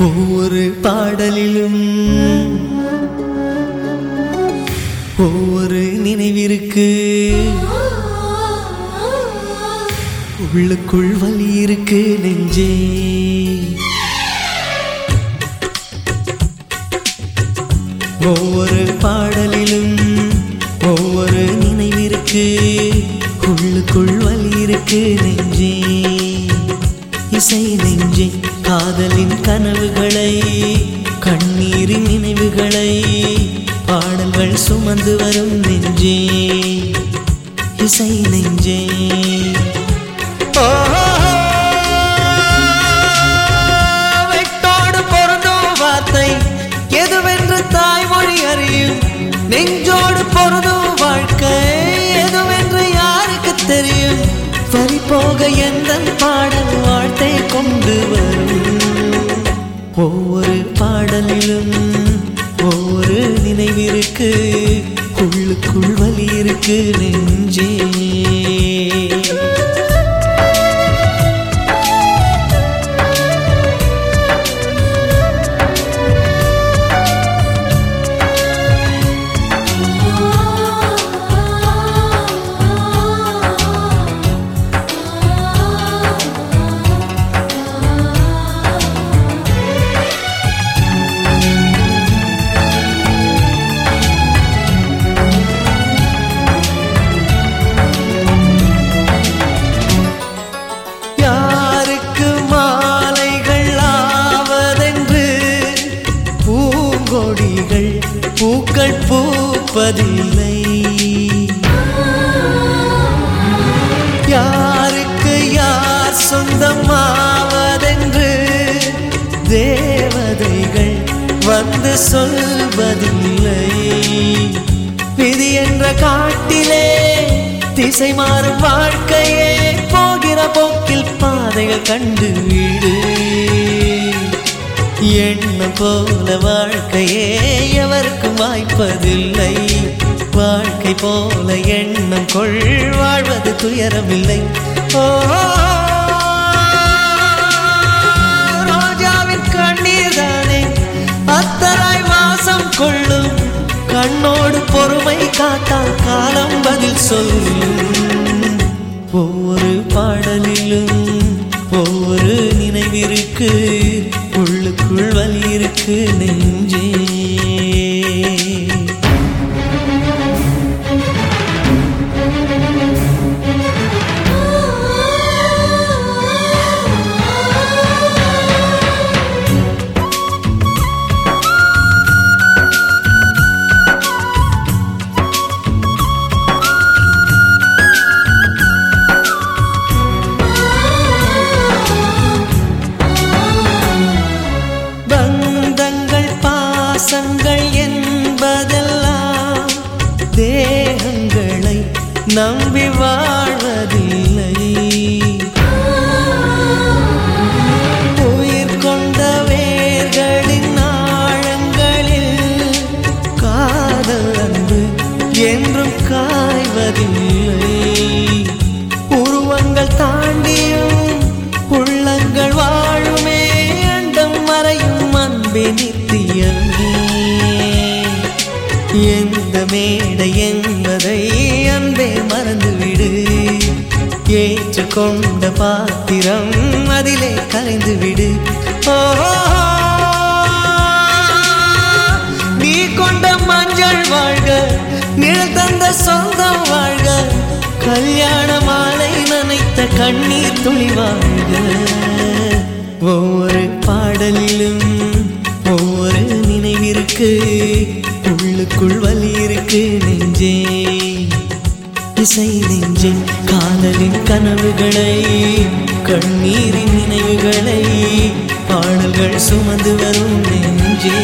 ஒவ்வொரு பாடலிலும் ஒவ்வொரு நினைவிற்கு உள்ளுக்குள் வலி இருக்கு நெஞ்சே. ஒவ்வொரு பாடலிலும் ஒவ்வொரு நினைவிற்கு உள்ளுக்குள் வலி இருக்கு நெஞ்சே. இசை நெஞ்சே. காதலின் கனவுகளை கண்ணீரின் நினைவுகளை பாடல்கள் சுமந்து வரும் நெஞ்சே இசை நெஞ்சே. வெட்டோடு பொருந்தும் வார்த்தை எதுவென்று தாய்மொழி அறியும்? நெஞ்சோடு பொருந்தும் வாழ்க்கை எதுவென்று யாருக்கு தெரியும்? சரி போக எந்த பாடல் வாழ்த்தை கொண்டு வரும்? ஒவ்வொரு பாடலிலும் ஒவ்வொரு நினைவிற்கு உள்ளுக்குள் வலி இருக்கு நெஞ்சே. பூக்கள் பூப்பதில்லை. யாருக்கு யார் சொந்தமாவதென்று தேவதைகள் வந்து சொல்வதில்லை. விதி என்ற காட்டிலே திசை மாறும் வாழ்க்கையே போகிற போக்கில் பாதைகள் கண்டு வீடு. என் போல வாழ்க்கையே எவருக்கும் வாய்ப்பதில்லை. வாழ்க்கை போல எண்ணம் கொள் வாழ்வது துயரமில்லை. ஓ ரோஜாவின் கண்ணீர் தானே அத்தராய் வாசம் கொள்ளும். கண்ணோடு பொறுமை காத்தால் காலம் பதில் சொல்லும். ஒவ்வொரு பாடலிலும் ஒவ்வொரு நினைவிற்கு வலி என்பதெல்லாம் தேகங்களை நம்பி வாழ்வதில்லை. உயிர் கொண்ட வேர்களின் ஆழங்களில் காதல் அன்பு என்றும் காய்வதில்லை. உருவங்கள் தாண்டியும் உள்ளங்கள் வாழுமே அண்டம் மறையும் அன்பே நித்தியமே. எந்த மேடை என்பதை அன்பே மறந்துவிடு. ஏற்றுக்கொண்ட பாத்திரம் அதிலே கலைந்து விடு நீ கொண்ட மஞ்சள் வாழ்க நிழல் தந்த சொந்தம் வாழ்க கல்யாண மாலை நனைத்த கண்ணீர் துளி வாழ்க. ஒவ்வொரு பாடலிலும் ஒவ்வொரு நினைவிற்கு இசை நெஞ்சில் காதலின் கனவுகளை கண்ணீரின் நினைவுகளை பாடல்கள் சுமந்து வரும் நெஞ்சே